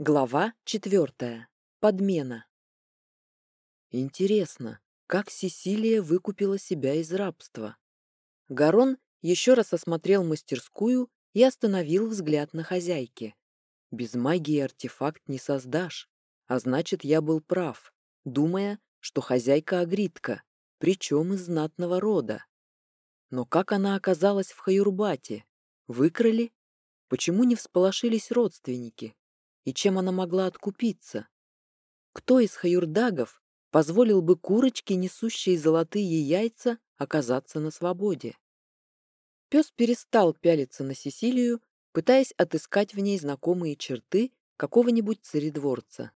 Глава четвертая. Подмена. Интересно, как Сесилия выкупила себя из рабства? Гарон еще раз осмотрел мастерскую и остановил взгляд на хозяйке. Без магии артефакт не создашь, а значит, я был прав, думая, что хозяйка агритка, причем из знатного рода. Но как она оказалась в Хаюрбате? Выкрали? Почему не всполошились родственники? И чем она могла откупиться? Кто из хаюрдагов позволил бы курочке, несущей золотые яйца, оказаться на свободе? Пес перестал пялиться на Сесилию, пытаясь отыскать в ней знакомые черты какого-нибудь царедворца.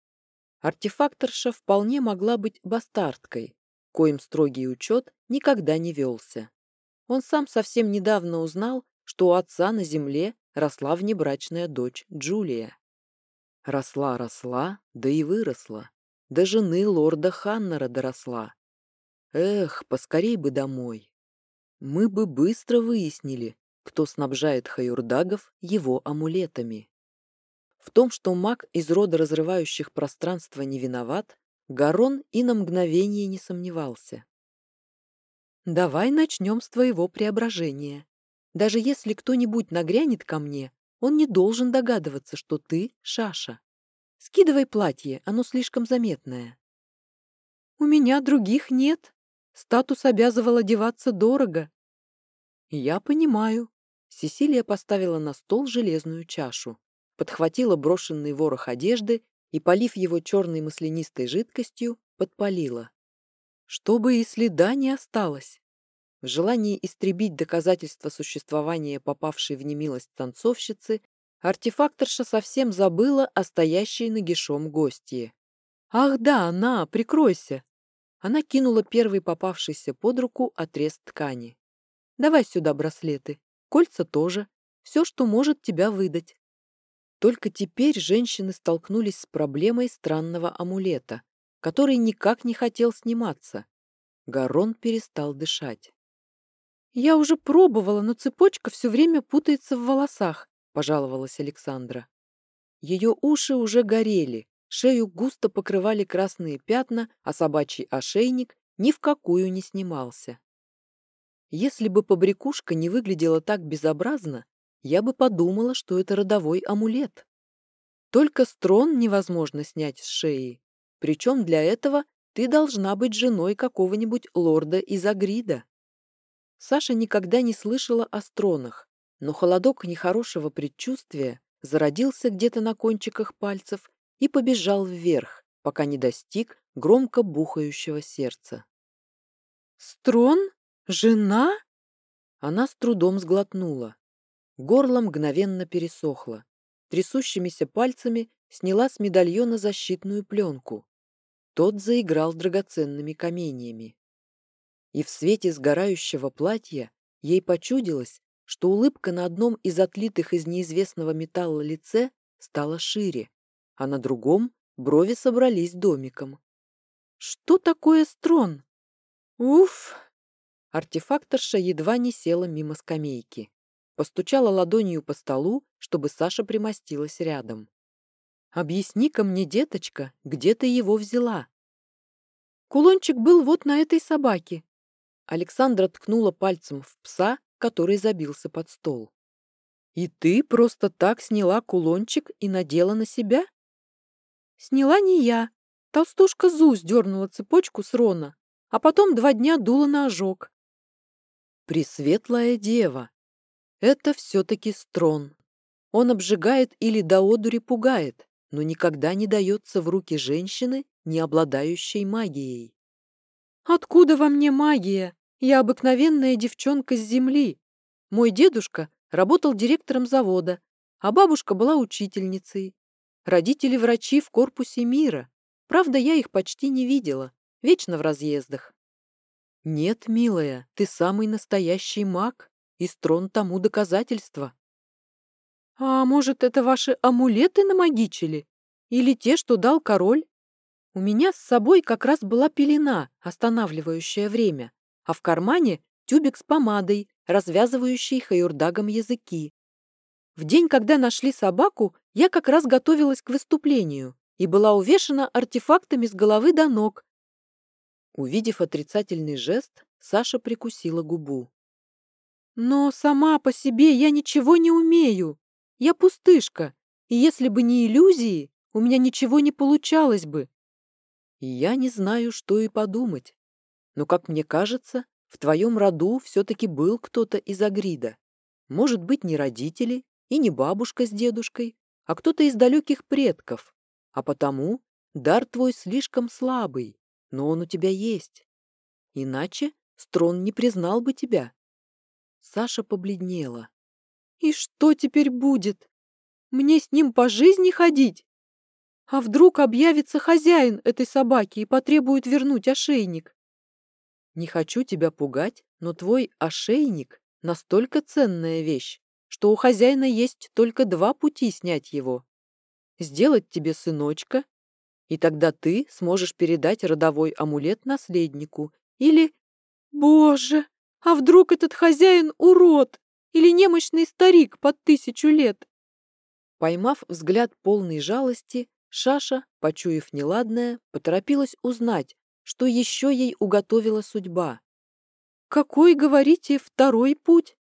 Артефакторша вполне могла быть бастардкой, коим строгий учет никогда не велся. Он сам совсем недавно узнал, что у отца на земле росла внебрачная дочь Джулия. Росла-росла, да и выросла. До жены лорда Ханнера доросла. Эх, поскорей бы домой. Мы бы быстро выяснили, кто снабжает хаюрдагов его амулетами. В том, что маг из рода разрывающих пространство не виноват, Гарон и на мгновение не сомневался. «Давай начнем с твоего преображения. Даже если кто-нибудь нагрянет ко мне, он не должен догадываться, что ты — Шаша. Скидывай платье, оно слишком заметное. У меня других нет. Статус обязывал одеваться дорого. Я понимаю. Сесилия поставила на стол железную чашу, подхватила брошенный ворох одежды и, полив его черной маслянистой жидкостью, подпалила. Чтобы и следа не осталось. В желании истребить доказательства существования попавшей в немилость танцовщицы, артефакторша совсем забыла о стоящей нагишом гостье. «Ах да, она, прикройся!» Она кинула первый попавшийся под руку отрез ткани. «Давай сюда браслеты, кольца тоже, все, что может тебя выдать». Только теперь женщины столкнулись с проблемой странного амулета, который никак не хотел сниматься. Гарон перестал дышать. «Я уже пробовала, но цепочка все время путается в волосах», — пожаловалась Александра. Ее уши уже горели, шею густо покрывали красные пятна, а собачий ошейник ни в какую не снимался. Если бы побрякушка не выглядела так безобразно, я бы подумала, что это родовой амулет. Только строн невозможно снять с шеи, причем для этого ты должна быть женой какого-нибудь лорда из Агрида. Саша никогда не слышала о стронах, но холодок нехорошего предчувствия зародился где-то на кончиках пальцев и побежал вверх, пока не достиг громко бухающего сердца. «Строн? Жена?» Она с трудом сглотнула. Горло мгновенно пересохло. Трясущимися пальцами сняла с медальона защитную пленку. Тот заиграл драгоценными каменьями и в свете сгорающего платья ей почудилось, что улыбка на одном из отлитых из неизвестного металла лице стала шире, а на другом брови собрались домиком. «Что такое строн?» «Уф!» Артефакторша едва не села мимо скамейки. Постучала ладонью по столу, чтобы Саша примостилась рядом. «Объясни-ка мне, деточка, где ты его взяла?» «Кулончик был вот на этой собаке», Александра ткнула пальцем в пса, который забился под стол. «И ты просто так сняла кулончик и надела на себя?» «Сняла не я. Толстушка Зу сдернула цепочку с Рона, а потом два дня дула на ожог». «Пресветлая дева! Это все-таки строн. Он обжигает или до одури пугает, но никогда не дается в руки женщины, не обладающей магией. «Откуда во мне магия? Я обыкновенная девчонка с земли. Мой дедушка работал директором завода, а бабушка была учительницей. Родители врачи в корпусе мира. Правда, я их почти не видела, вечно в разъездах. Нет, милая, ты самый настоящий маг, и строн тому доказательство. А может, это ваши амулеты намагичили? Или те, что дал король? У меня с собой как раз была пелена, останавливающая время, а в кармане тюбик с помадой, развязывающий хаюрдагом языки. В день, когда нашли собаку, я как раз готовилась к выступлению и была увешана артефактами с головы до ног. Увидев отрицательный жест, Саша прикусила губу. «Но сама по себе я ничего не умею. Я пустышка, и если бы не иллюзии, у меня ничего не получалось бы. И я не знаю, что и подумать. Но, как мне кажется, в твоем роду все-таки был кто-то из Агрида. Может быть, не родители и не бабушка с дедушкой, а кто-то из далеких предков. А потому дар твой слишком слабый, но он у тебя есть. Иначе Строн не признал бы тебя. Саша побледнела. И что теперь будет? Мне с ним по жизни ходить? А вдруг объявится хозяин этой собаки и потребует вернуть ошейник? Не хочу тебя пугать, но твой ошейник — настолько ценная вещь, что у хозяина есть только два пути снять его. Сделать тебе сыночка, и тогда ты сможешь передать родовой амулет наследнику. Или... Боже, а вдруг этот хозяин урод или немощный старик под тысячу лет? Поймав взгляд полной жалости, Шаша, почуяв неладное, поторопилась узнать, что еще ей уготовила судьба. «Какой, говорите, второй путь?»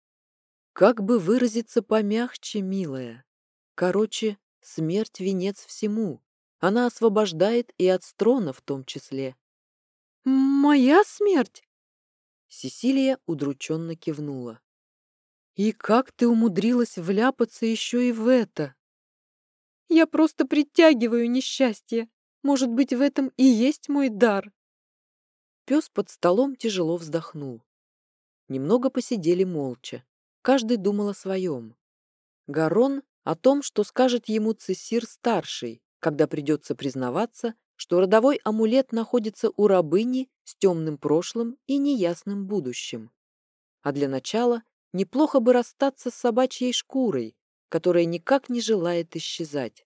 «Как бы выразиться помягче, милая? Короче, смерть — венец всему. Она освобождает и от строна в том числе». «Моя смерть?» Сесилия удрученно кивнула. «И как ты умудрилась вляпаться еще и в это?» «Я просто притягиваю несчастье. Может быть, в этом и есть мой дар?» Пес под столом тяжело вздохнул. Немного посидели молча. Каждый думал о своем. Гарон о том, что скажет ему Цессир-старший, когда придется признаваться, что родовой амулет находится у рабыни с темным прошлым и неясным будущим. А для начала неплохо бы расстаться с собачьей шкурой, которая никак не желает исчезать.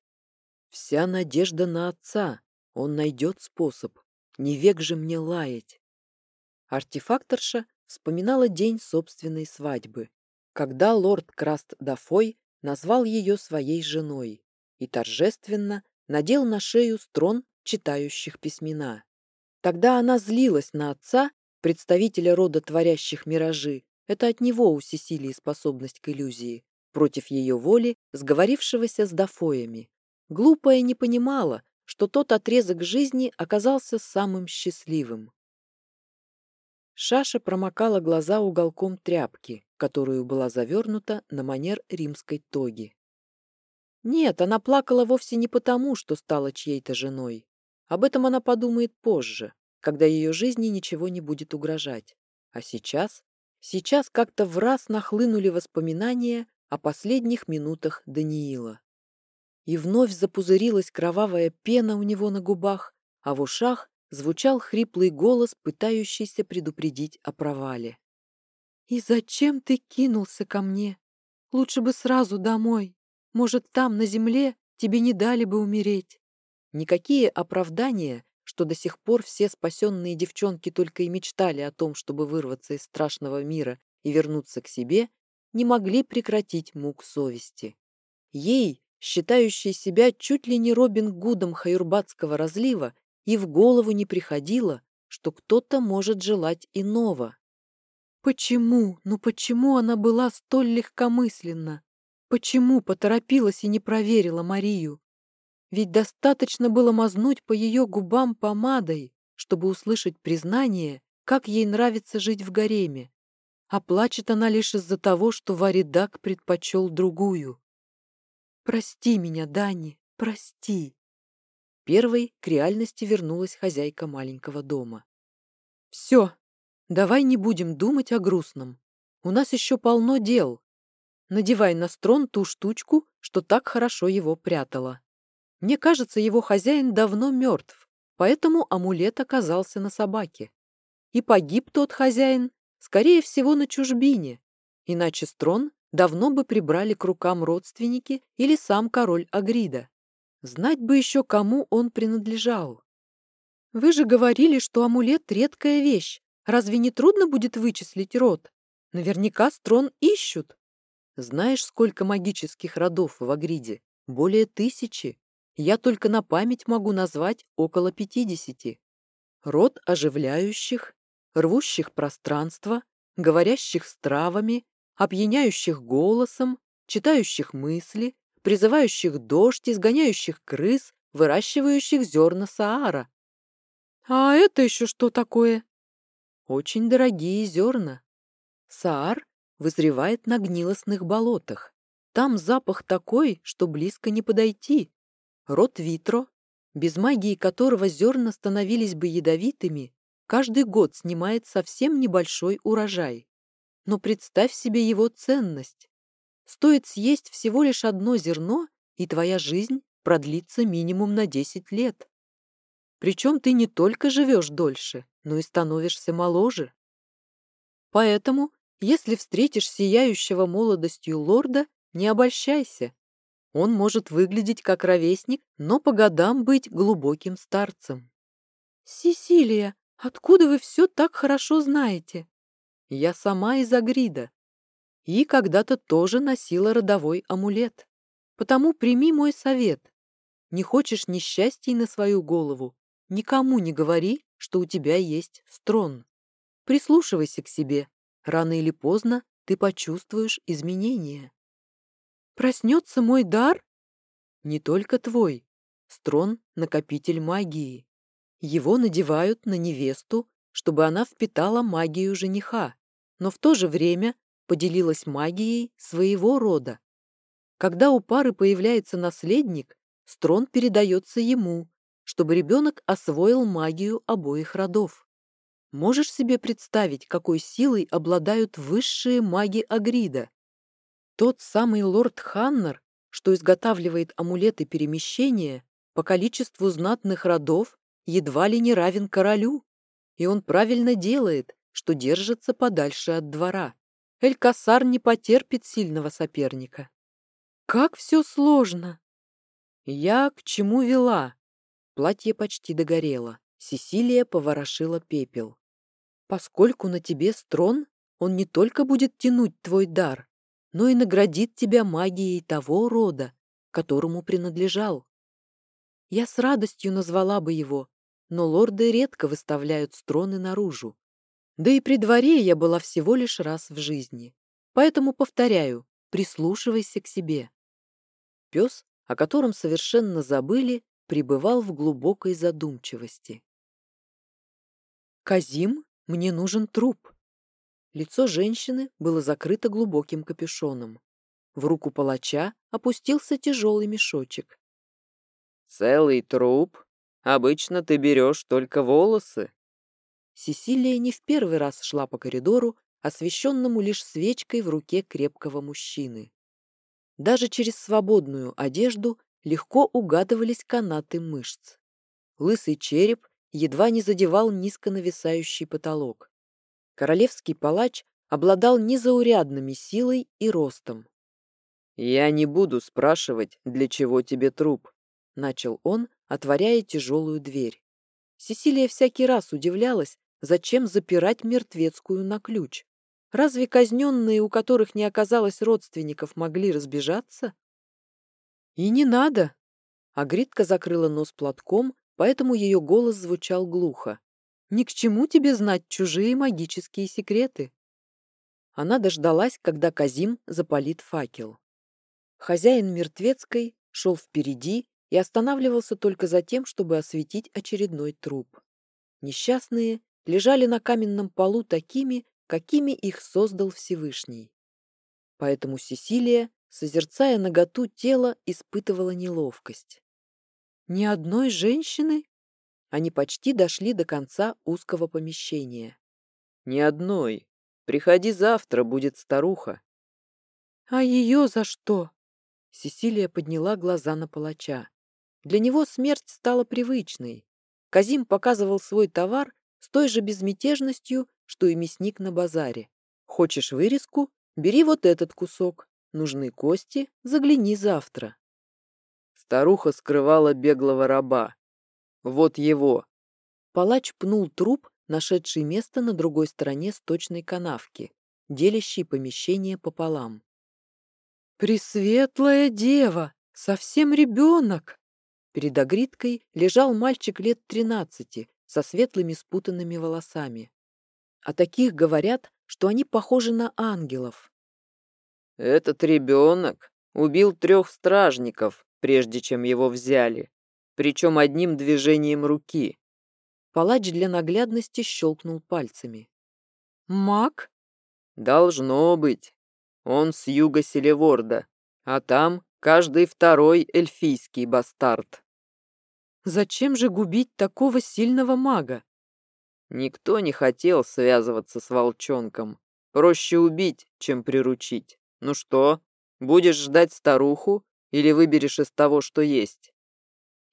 Вся надежда на отца. Он найдет способ. Не век же мне лаять. Артефакторша вспоминала день собственной свадьбы, когда лорд Краст Дафой назвал ее своей женой и торжественно надел на шею строн читающих письмена. Тогда она злилась на отца, представителя рода творящих миражи. Это от него у Сесилии способность к иллюзии, против ее воли, сговорившегося с Дафоями. Глупая не понимала, что тот отрезок жизни оказался самым счастливым. Шаша промокала глаза уголком тряпки, которую была завернута на манер римской тоги. Нет, она плакала вовсе не потому, что стала чьей-то женой. Об этом она подумает позже, когда ее жизни ничего не будет угрожать. А сейчас? Сейчас как-то в раз нахлынули воспоминания о последних минутах Даниила и вновь запузырилась кровавая пена у него на губах, а в ушах звучал хриплый голос, пытающийся предупредить о провале. «И зачем ты кинулся ко мне? Лучше бы сразу домой. Может, там, на земле, тебе не дали бы умереть». Никакие оправдания, что до сих пор все спасенные девчонки только и мечтали о том, чтобы вырваться из страшного мира и вернуться к себе, не могли прекратить мук совести. Ей, считающей себя чуть ли не Робин Гудом Хаюрбатского разлива, и в голову не приходило, что кто-то может желать иного. Почему, ну почему она была столь легкомысленна? Почему поторопилась и не проверила Марию? Ведь достаточно было мазнуть по ее губам помадой, чтобы услышать признание, как ей нравится жить в гареме. А плачет она лишь из-за того, что Варидак предпочел другую. Прости меня, Дани, прости. Первой к реальности вернулась хозяйка маленького дома. Все, давай не будем думать о грустном. У нас еще полно дел. Надевай на строн ту штучку, что так хорошо его прятала. Мне кажется, его хозяин давно мертв, поэтому амулет оказался на собаке. И погиб тот хозяин, скорее всего, на чужбине, иначе строн давно бы прибрали к рукам родственники или сам король Агрида. Знать бы еще, кому он принадлежал. Вы же говорили, что амулет — редкая вещь. Разве не трудно будет вычислить род? Наверняка строн ищут. Знаешь, сколько магических родов в Агриде? Более тысячи. Я только на память могу назвать около пятидесяти. Род оживляющих, рвущих пространство, говорящих с травами, опьяняющих голосом, читающих мысли, призывающих дождь, изгоняющих крыс, выращивающих зерна Саара. А это еще что такое? Очень дорогие зерна. Саар вызревает на гнилостных болотах. Там запах такой, что близко не подойти. Род Витро, без магии которого зерна становились бы ядовитыми, каждый год снимает совсем небольшой урожай. Но представь себе его ценность. Стоит съесть всего лишь одно зерно, и твоя жизнь продлится минимум на 10 лет. Причем ты не только живешь дольше, но и становишься моложе. Поэтому, если встретишь сияющего молодостью лорда, не обольщайся. Он может выглядеть как ровесник, но по годам быть глубоким старцем. «Сесилия, откуда вы все так хорошо знаете?» «Я сама из Агрида. И когда-то тоже носила родовой амулет. Потому прими мой совет. Не хочешь несчастий на свою голову, никому не говори, что у тебя есть строн. Прислушивайся к себе. Рано или поздно ты почувствуешь изменения. Проснется мой дар? Не только твой. Строн — накопитель магии. Его надевают на невесту, чтобы она впитала магию жениха, но в то же время поделилась магией своего рода. Когда у пары появляется наследник, строн передается ему, чтобы ребенок освоил магию обоих родов. Можешь себе представить, какой силой обладают высшие маги Агрида? Тот самый лорд Ханнер, что изготавливает амулеты перемещения, по количеству знатных родов едва ли не равен королю. И он правильно делает, что держится подальше от двора. Элькасар не потерпит сильного соперника. Как все сложно! Я к чему вела? Платье почти догорело. Сесилия поворошила пепел. Поскольку на тебе строн, он не только будет тянуть твой дар, но и наградит тебя магией того рода, которому принадлежал. Я с радостью назвала бы его, но лорды редко выставляют строны наружу. Да и при дворе я была всего лишь раз в жизни. Поэтому повторяю, прислушивайся к себе. Пес, о котором совершенно забыли, пребывал в глубокой задумчивости. «Казим, мне нужен труп», Лицо женщины было закрыто глубоким капюшоном. В руку палача опустился тяжелый мешочек. «Целый труп? Обычно ты берешь только волосы». Сесилия не в первый раз шла по коридору, освещенному лишь свечкой в руке крепкого мужчины. Даже через свободную одежду легко угадывались канаты мышц. Лысый череп едва не задевал низко нависающий потолок. Королевский палач обладал незаурядными силой и ростом. «Я не буду спрашивать, для чего тебе труп», — начал он, отворяя тяжелую дверь. Сесилия всякий раз удивлялась, зачем запирать мертвецкую на ключ. Разве казненные, у которых не оказалось родственников, могли разбежаться? И не надо. Агритка закрыла нос платком, поэтому ее голос звучал глухо. Ни к чему тебе знать чужие магические секреты. Она дождалась, когда Казим запалит факел. Хозяин мертвецкой шел впереди и останавливался только за тем, чтобы осветить очередной труп. Несчастные лежали на каменном полу такими, какими их создал Всевышний. Поэтому Сесилия, созерцая наготу тела, испытывала неловкость. «Ни одной женщины?» Они почти дошли до конца узкого помещения. «Ни одной. Приходи завтра, будет старуха». «А ее за что?» Сесилия подняла глаза на палача. Для него смерть стала привычной. Казим показывал свой товар с той же безмятежностью, что и мясник на базаре. Хочешь вырезку? Бери вот этот кусок. Нужны кости? Загляни завтра. Старуха скрывала беглого раба. Вот его!» Палач пнул труп, нашедший место на другой стороне сточной канавки, делящей помещение пополам. «Пресветлая дева! Совсем ребенок!» Перед Агриткой лежал мальчик лет тринадцати со светлыми спутанными волосами. О таких говорят, что они похожи на ангелов. «Этот ребенок убил трех стражников, прежде чем его взяли, причем одним движением руки». Палач для наглядности щелкнул пальцами. «Маг?» «Должно быть. Он с юга Селеворда, а там каждый второй эльфийский бастард». «Зачем же губить такого сильного мага?» Никто не хотел связываться с волчонком. Проще убить, чем приручить. Ну что, будешь ждать старуху или выберешь из того, что есть?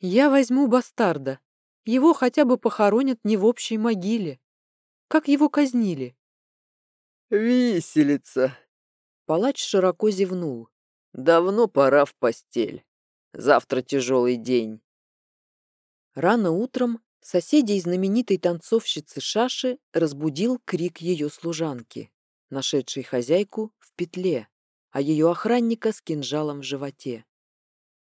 Я возьму бастарда. Его хотя бы похоронят не в общей могиле. Как его казнили? Виселица. Палач широко зевнул. Давно пора в постель. Завтра тяжелый день. Рано утром Соседей знаменитой танцовщицы Шаши разбудил крик ее служанки, нашедшей хозяйку в петле, а ее охранника с кинжалом в животе.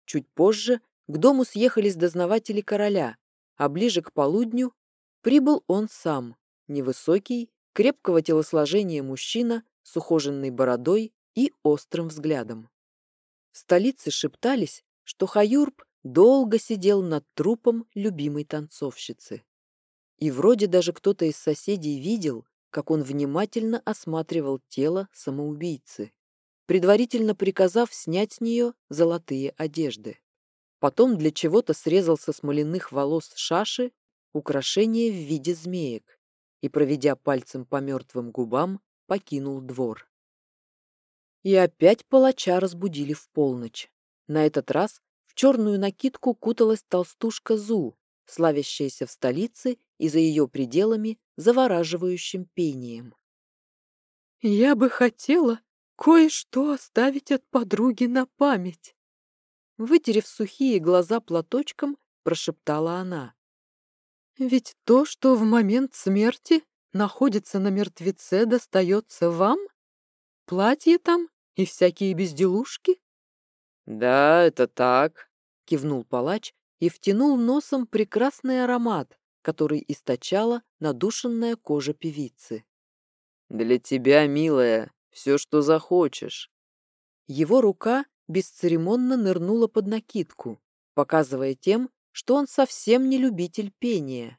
Чуть позже к дому съехались дознаватели короля, а ближе к полудню прибыл он сам, невысокий, крепкого телосложения мужчина с ухоженной бородой и острым взглядом. Столице шептались, что Хаюрб долго сидел над трупом любимой танцовщицы. И вроде даже кто-то из соседей видел, как он внимательно осматривал тело самоубийцы, предварительно приказав снять с нее золотые одежды. Потом для чего-то срезал со смоляных волос шаши украшение в виде змеек и, проведя пальцем по мертвым губам, покинул двор. И опять палача разбудили в полночь. На этот раз черную накидку куталась толстушка Зу, славящаяся в столице и за ее пределами завораживающим пением. «Я бы хотела кое-что оставить от подруги на память», вытерев сухие глаза платочком, прошептала она. «Ведь то, что в момент смерти находится на мертвеце, достается вам? Платье там и всякие безделушки?» «Да, это так», кивнул палач и втянул носом прекрасный аромат, который источала надушенная кожа певицы. «Для тебя, милая, все, что захочешь». Его рука бесцеремонно нырнула под накидку, показывая тем, что он совсем не любитель пения.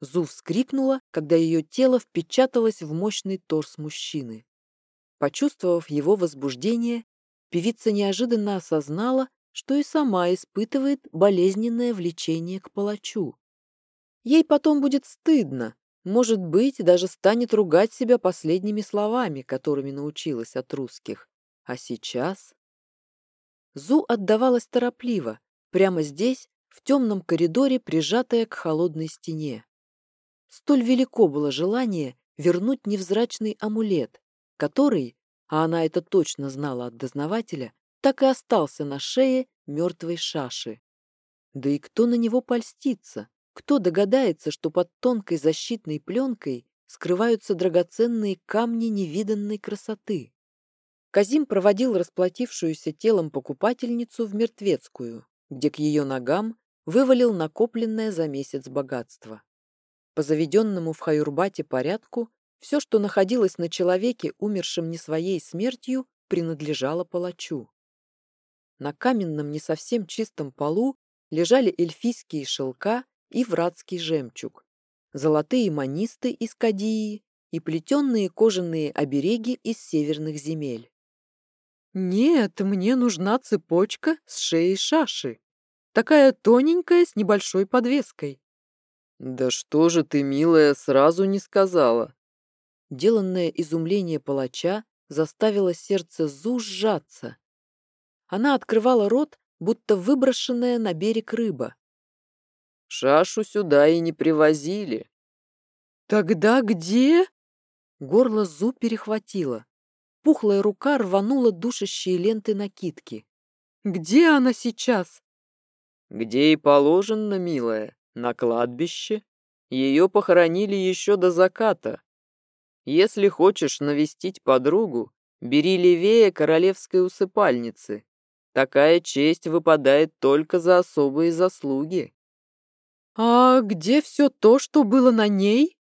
Зу вскрикнула, когда ее тело впечаталось в мощный торс мужчины. Почувствовав его возбуждение, певица неожиданно осознала, что и сама испытывает болезненное влечение к палачу. Ей потом будет стыдно, может быть, даже станет ругать себя последними словами, которыми научилась от русских. А сейчас... Зу отдавалась торопливо, прямо здесь, в темном коридоре, прижатая к холодной стене. Столь велико было желание вернуть невзрачный амулет, который, а она это точно знала от дознавателя, так и остался на шее мертвой шаши. Да и кто на него польстится? Кто догадается, что под тонкой защитной пленкой скрываются драгоценные камни невиданной красоты? Казим проводил расплатившуюся телом покупательницу в мертвецкую, где к ее ногам вывалил накопленное за месяц богатство. По заведенному в Хаюрбате порядку, все, что находилось на человеке, умершем не своей смертью, принадлежало палачу. На каменном не совсем чистом полу лежали эльфийские шелка и вратский жемчуг, золотые манисты из Кадии и плетенные кожаные обереги из северных земель. «Нет, мне нужна цепочка с шеей шаши. Такая тоненькая с небольшой подвеской». «Да что же ты, милая, сразу не сказала?» Деланное изумление палача заставило сердце Зу сжаться, она открывала рот, будто выброшенная на берег рыба. «Шашу сюда и не привозили». «Тогда где?» Горло Зу перехватило. Пухлая рука рванула душащие ленты накидки. «Где она сейчас?» «Где и положено, милая, на кладбище. Ее похоронили еще до заката. Если хочешь навестить подругу, Бери левее королевской усыпальницы. Такая честь выпадает только за особые заслуги. А где все то, что было на ней?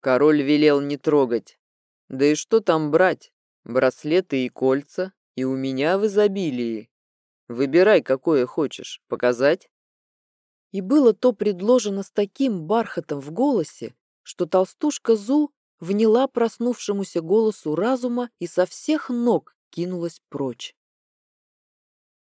Король велел не трогать. Да и что там брать? Браслеты и кольца, и у меня в изобилии. Выбирай, какое хочешь. Показать? И было то предложено с таким бархатом в голосе, что толстушка Зу вняла проснувшемуся голосу разума и со всех ног кинулась прочь.